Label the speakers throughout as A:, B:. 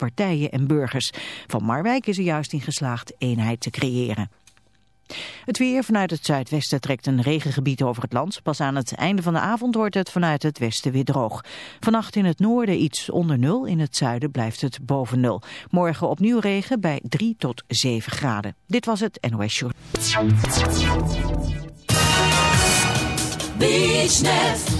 A: partijen en burgers. Van Marwijk is er juist in geslaagd eenheid te creëren. Het weer vanuit het zuidwesten trekt een regengebied over het land. Pas aan het einde van de avond wordt het vanuit het westen weer droog. Vannacht in het noorden iets onder nul, in het zuiden blijft het boven nul. Morgen opnieuw regen bij 3 tot 7 graden. Dit was het NOS.
B: BeachNet,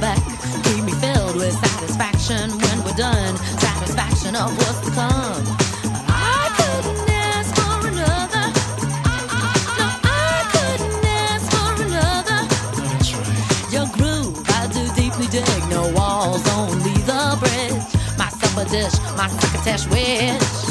C: back. Leave me filled with satisfaction when we're done. Satisfaction of what's to come. Dig no walls, only the bridge. My supper dish, my crocketesh wish.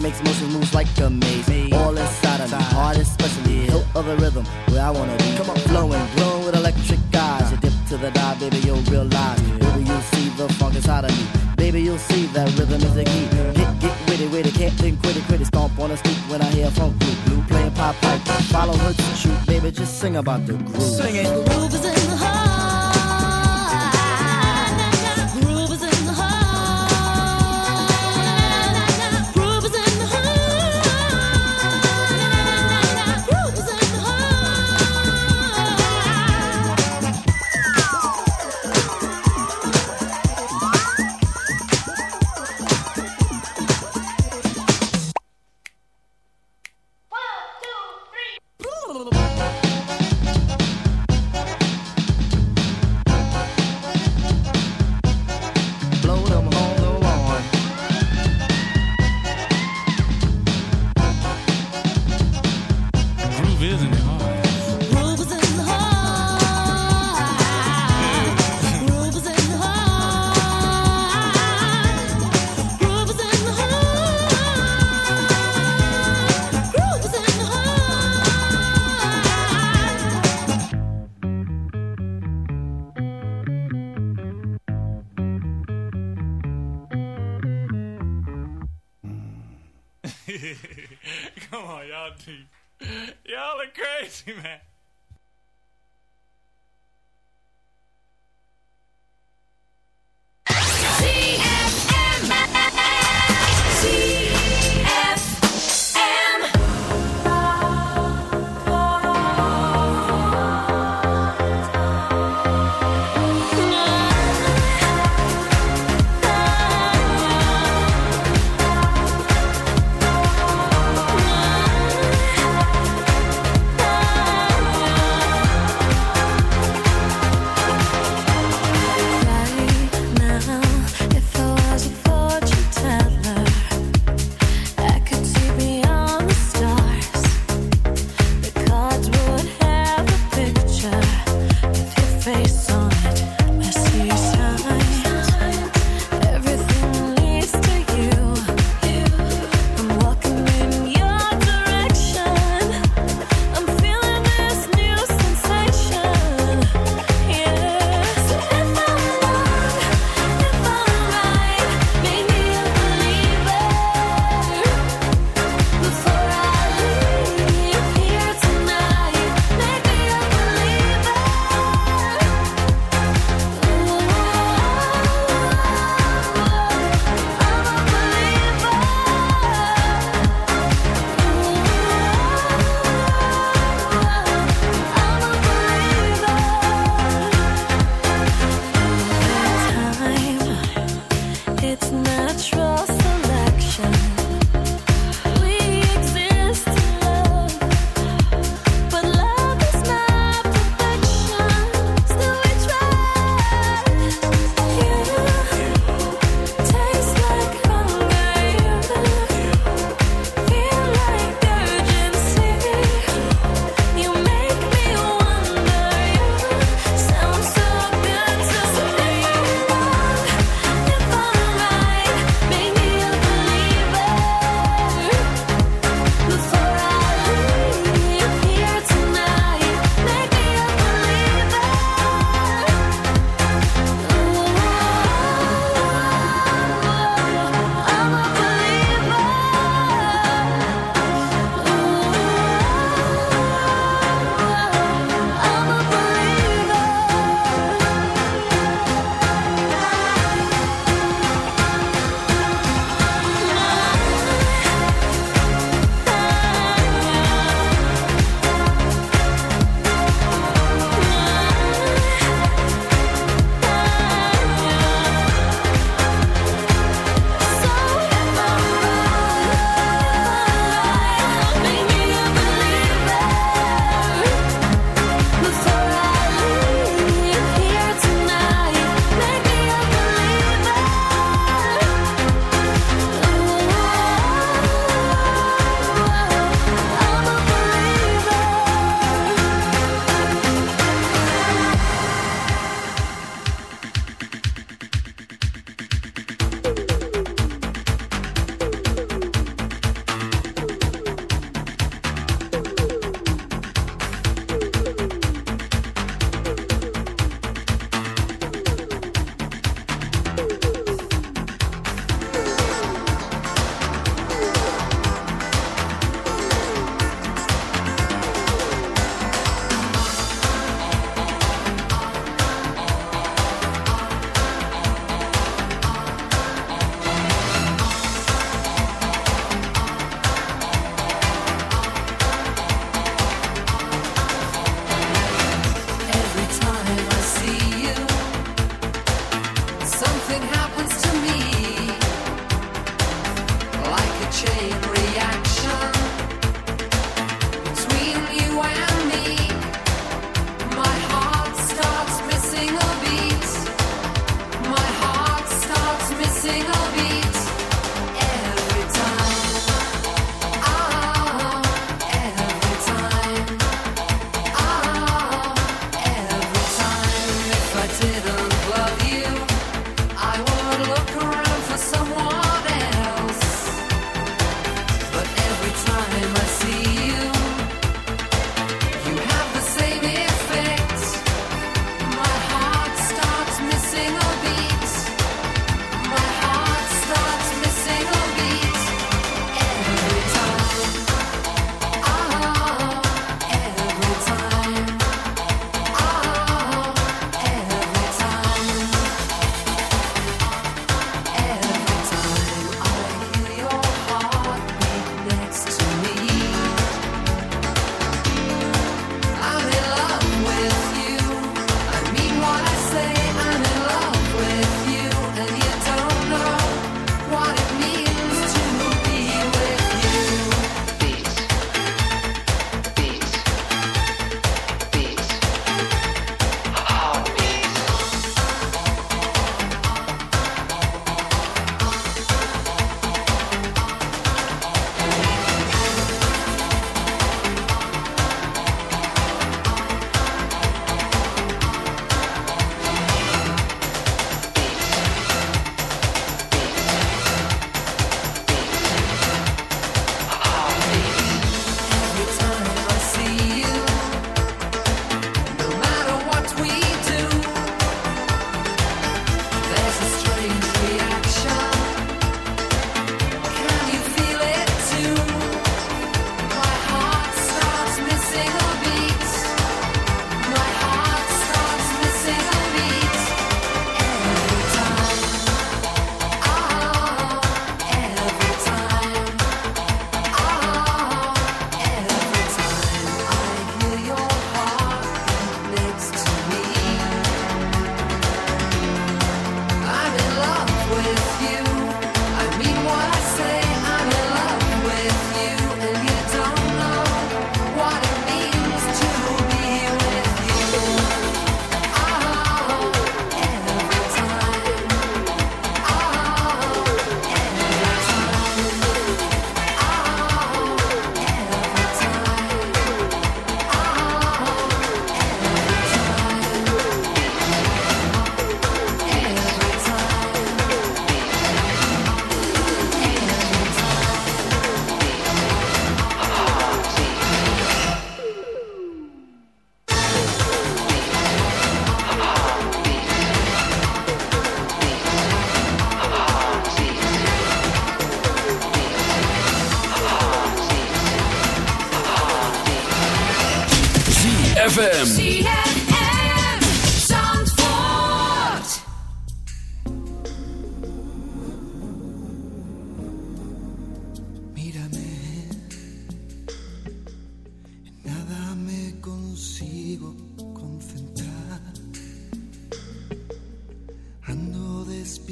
D: makes motion moves like a maze. All inside of me, heart especially. Hilt of the rhythm where I wanna be. Come on, flowing, glowing with electric eyes. You dip to the dive, baby, you'll realize. Baby, you'll see the funk inside of me. Baby, you'll see that rhythm is the key. Get, get witty, witty, can't think quitty, quitty. Stomp on the street when I hear funk blue, blue playing pop pipe. Follow her to shoot, baby, just sing about the groove. Sing it.
C: The groove is in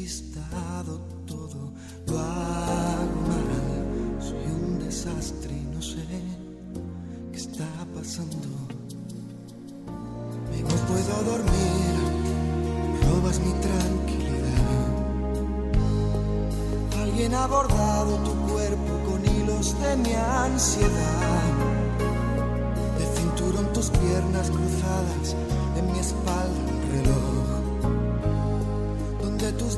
E: despistado, todo lo mal. Soy un desastre y no sé qué está pasando. No puedo dormir, robas mi tranquilidad. Alguien ha bordado tu cuerpo con hilos de mi ansiedad. De cinturón tus piernas cruzadas, en mi espalda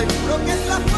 E: Seguro que es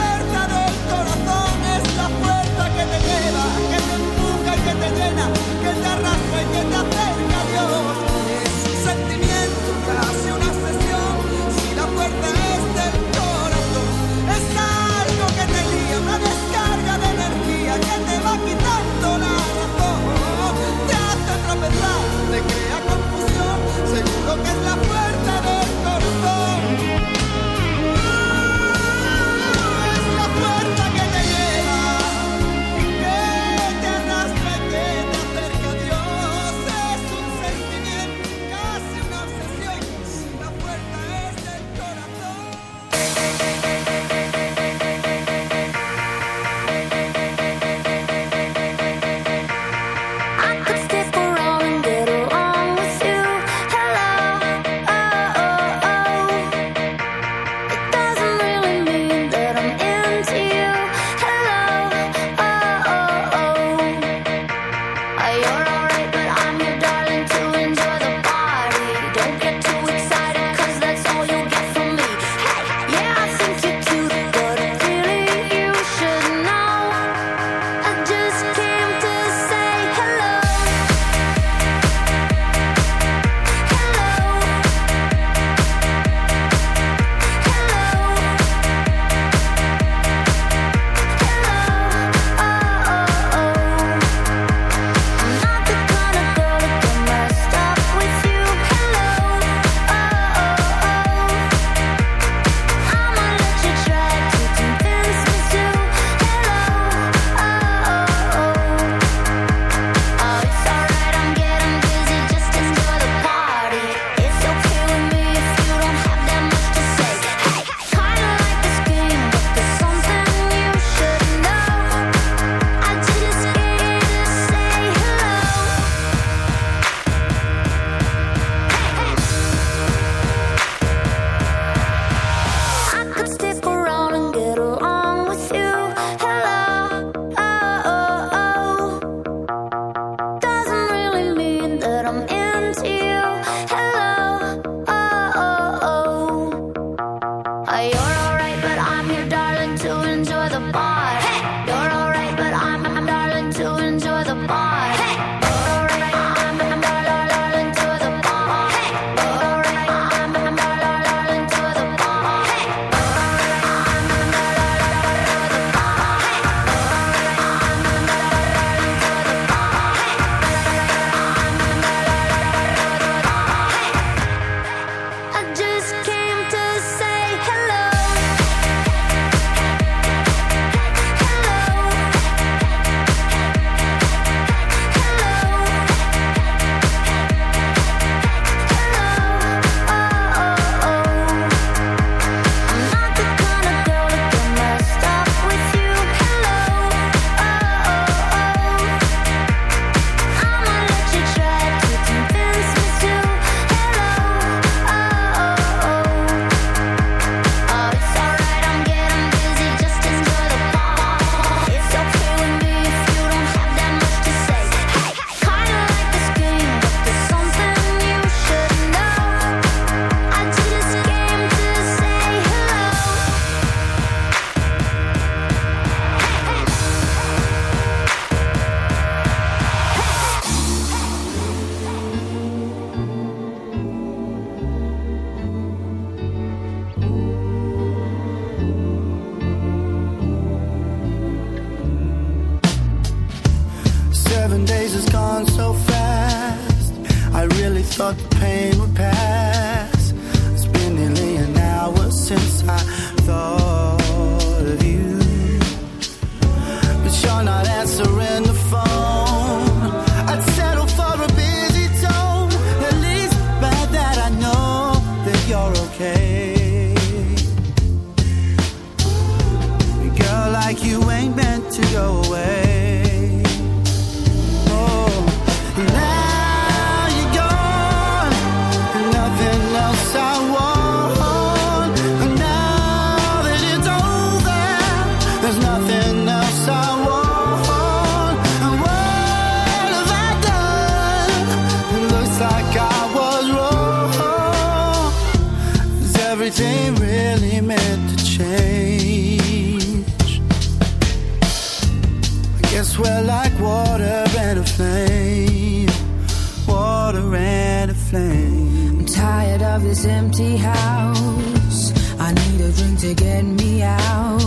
F: empty house. I need a drink to get me out.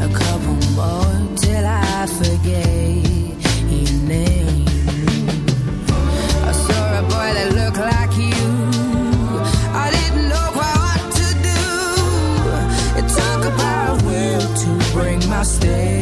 F: A couple more till I forget your name. I saw a boy that looked like you. I didn't know quite what to do. It took will to bring my stay.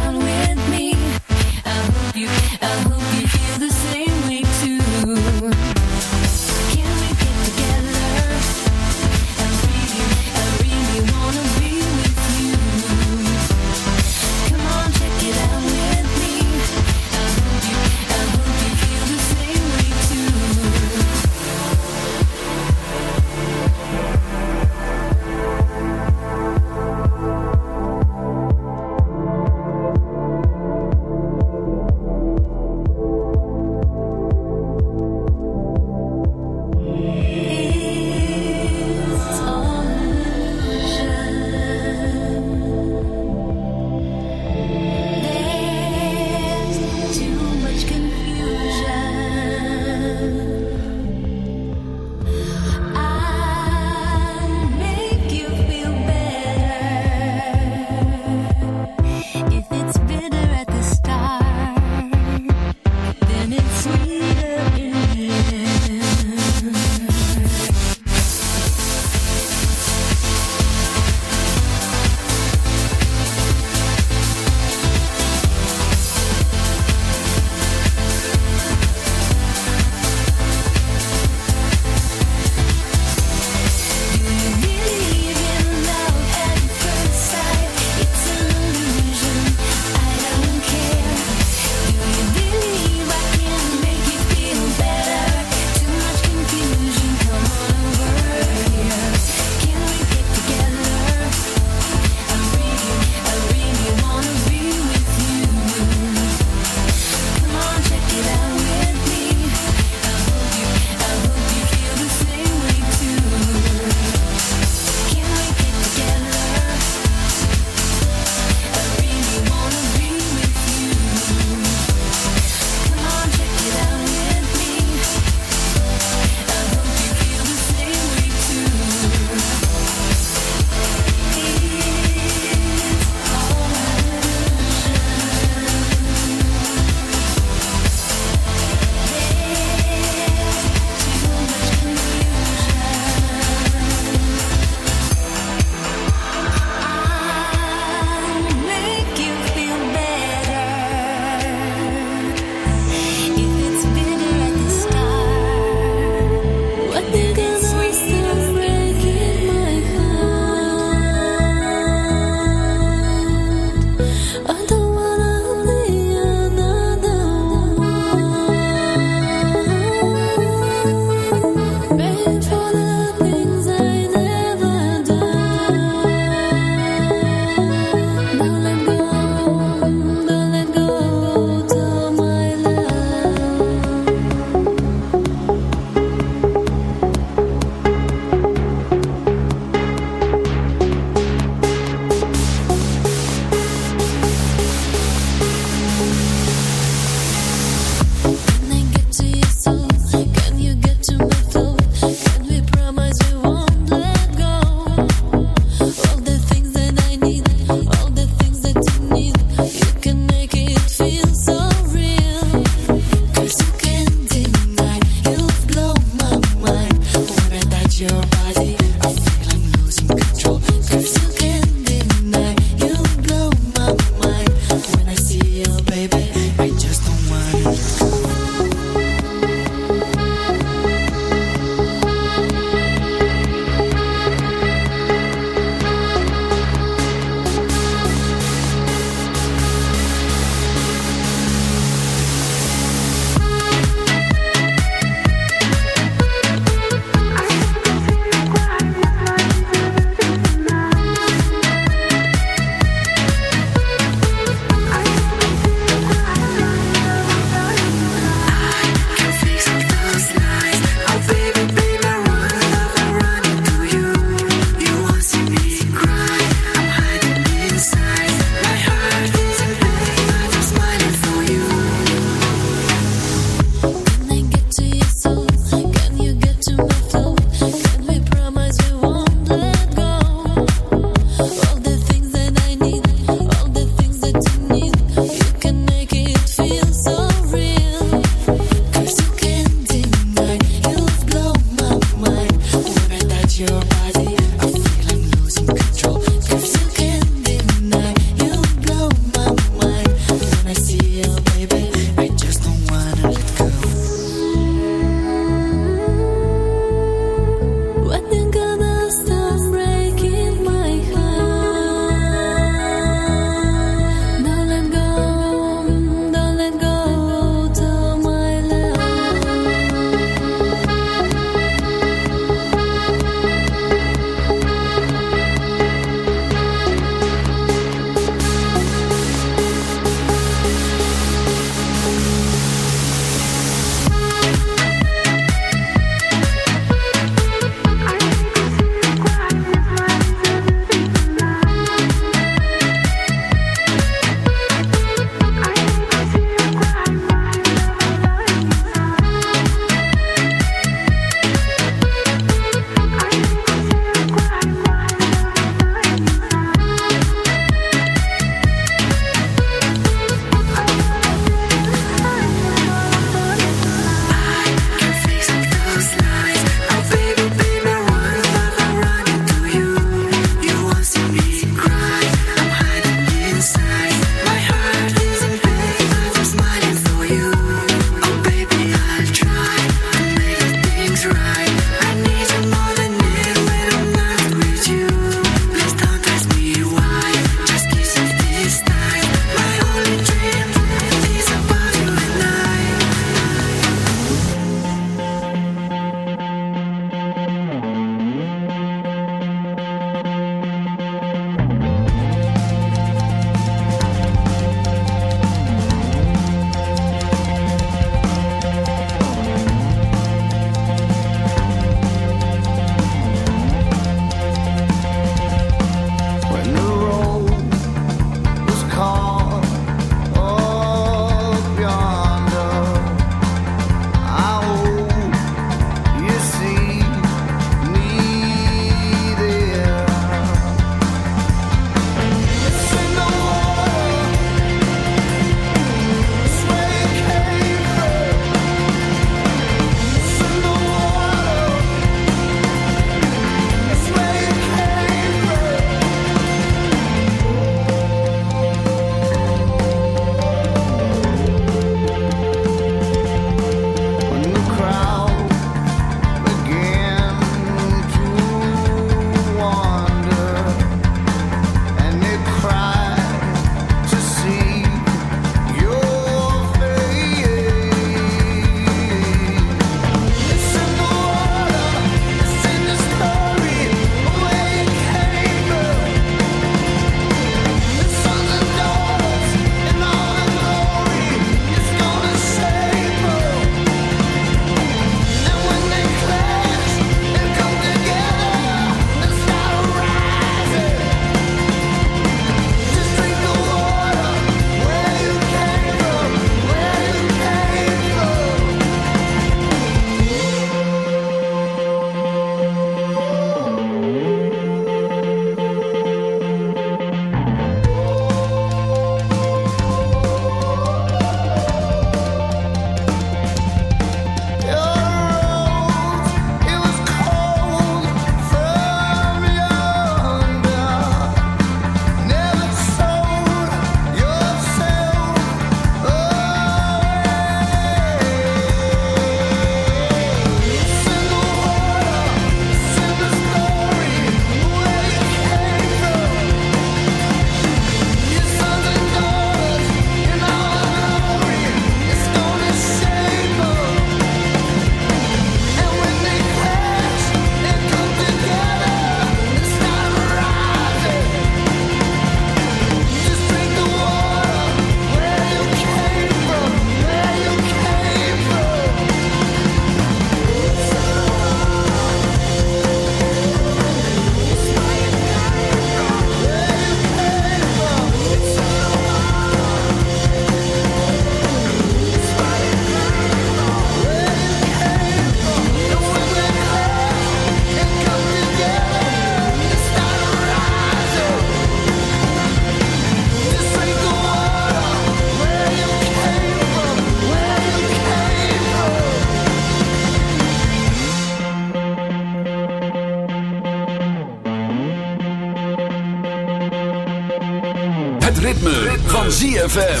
G: ZFM.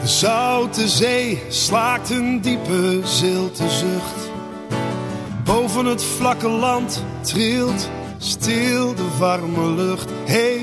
E: De zoute zee slaakt een diepe zilte zucht. Boven het vlakke land trilt stil de warme lucht. Hey,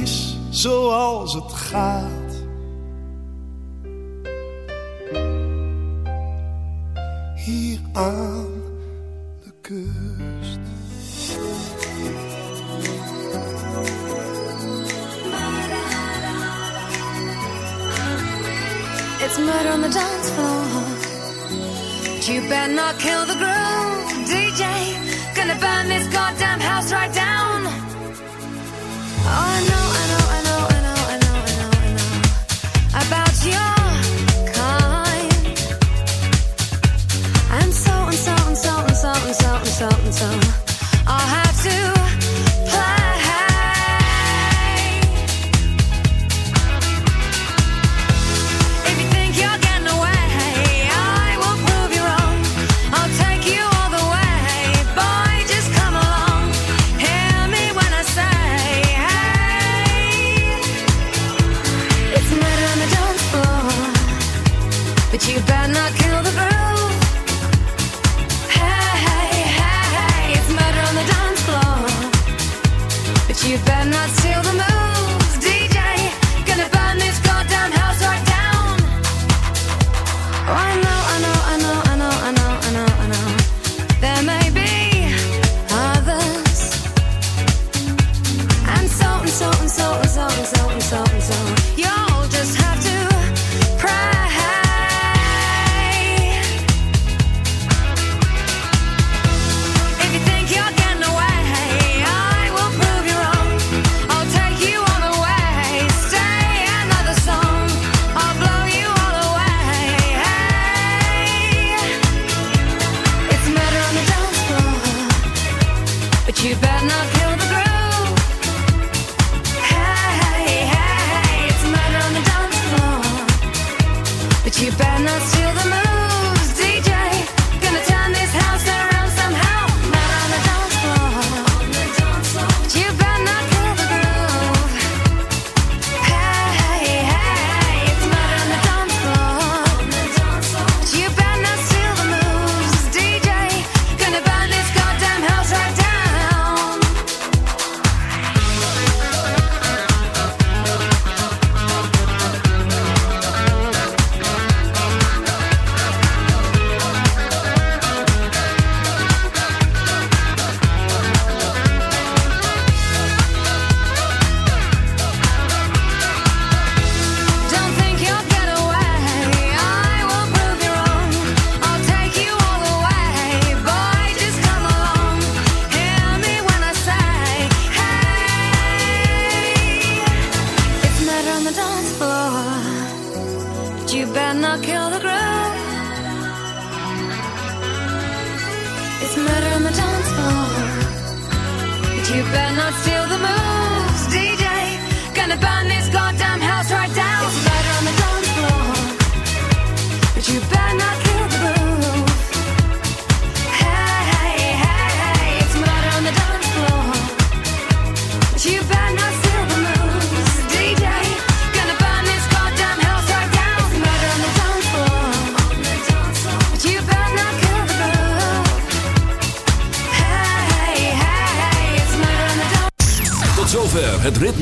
E: Is zoals het gaat. Hier aan de kust.
H: It's murder on the dance floor. You better not kill the groove, DJ. Gonna burn this goddamn house right down. Oh, but you better not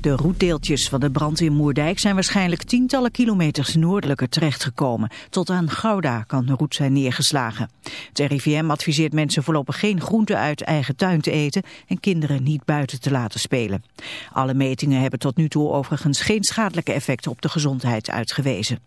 A: De roetdeeltjes van de brand in Moerdijk zijn waarschijnlijk tientallen kilometers noordelijker terechtgekomen. Tot aan Gouda kan de roet zijn neergeslagen. Het RIVM adviseert mensen voorlopig geen groenten uit eigen tuin te eten en kinderen niet buiten te laten spelen. Alle metingen hebben tot nu toe overigens geen schadelijke effecten op de gezondheid uitgewezen.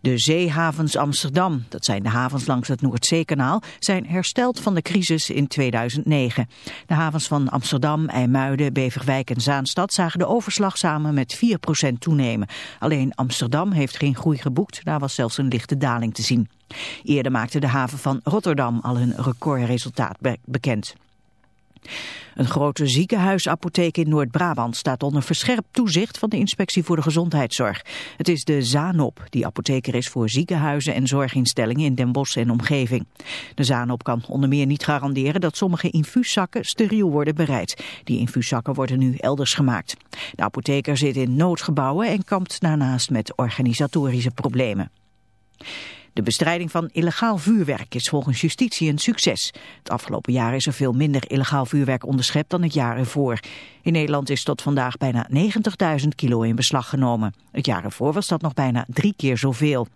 A: De zeehavens Amsterdam, dat zijn de havens langs het Noordzeekanaal, zijn hersteld van de crisis in 2009. De havens van Amsterdam, IJmuiden, Beverwijk en Zaanstad zagen de overslag samen met 4% toenemen. Alleen Amsterdam heeft geen groei geboekt, daar was zelfs een lichte daling te zien. Eerder maakte de haven van Rotterdam al een recordresultaat be- bekend. Een grote ziekenhuisapotheek in Noord-Brabant staat onder verscherpt toezicht van de Inspectie voor de Gezondheidszorg. Het is de Zanop, die apotheker is voor ziekenhuizen en zorginstellingen in Den Bosch en omgeving. De Zanop kan onder meer niet garanderen dat sommige infuuszakken steriel worden bereid. Die infuuszakken worden nu elders gemaakt. De apotheker zit in noodgebouwen en kampt daarnaast met organisatorische problemen. De bestrijding van illegaal vuurwerk is volgens justitie een succes. Het afgelopen jaar is er veel minder illegaal vuurwerk onderschept dan het jaar ervoor. In Nederland is tot vandaag bijna 90.000 kilo in beslag genomen. Het jaar ervoor was dat nog bijna drie keer zoveel.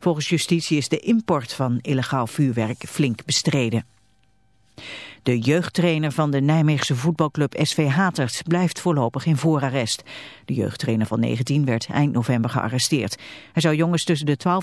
A: Volgens justitie is de import van illegaal vuurwerk flink bestreden. De jeugdtrainer van de Nijmeegse voetbalclub SV Hatert blijft voorlopig in voorarrest. De jeugdtrainer van 19 werd eind november gearresteerd. Hij zou jongens tussen de 12